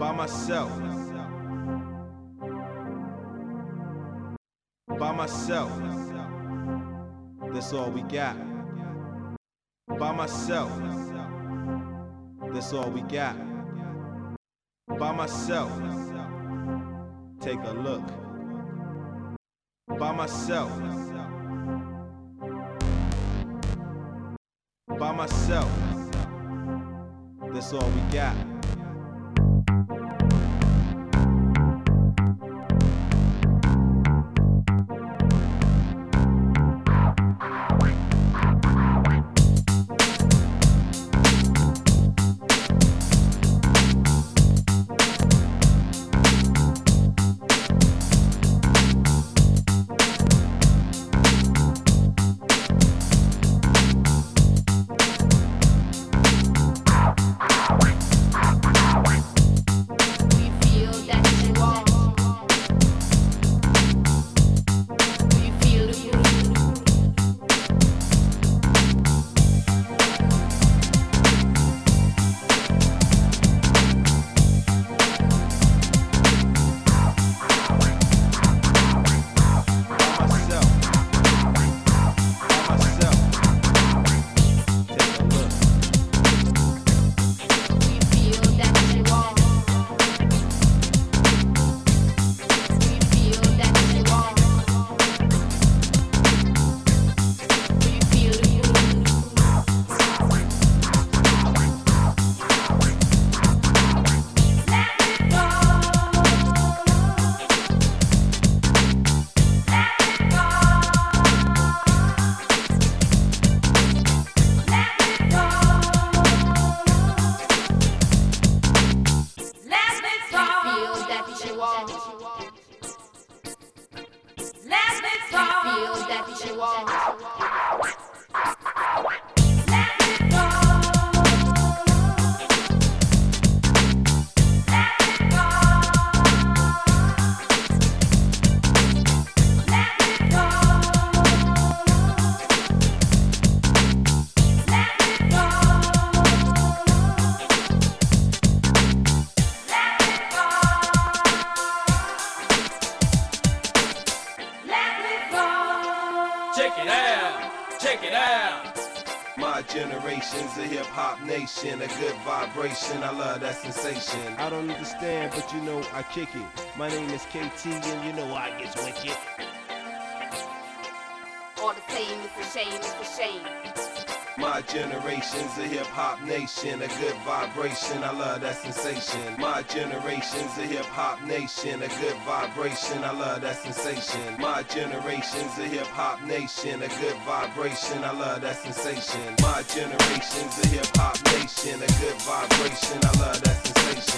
by myself. By myself. That's all we got. By myself. That's all we got. By myself. Take a look. By myself. By myself. That's all we got. feel that you wants. Let me. Feel that you are. Kick it. Out! My generations a hip hop nation, a good vibration, I love that sensation. I don't understand but you know I kick it. My name is KT, and you know I get wicked. All the same, it's a shame, it's a shame. My generation's a hip hop nation, a good vibration. I love that sensation. My generation's a hip hop nation, a good vibration. I love that sensation. My generation's a hip hop nation, a good vibration. I love that sensation. My generation's a hip hop nation, a good vibration. I love that sensation.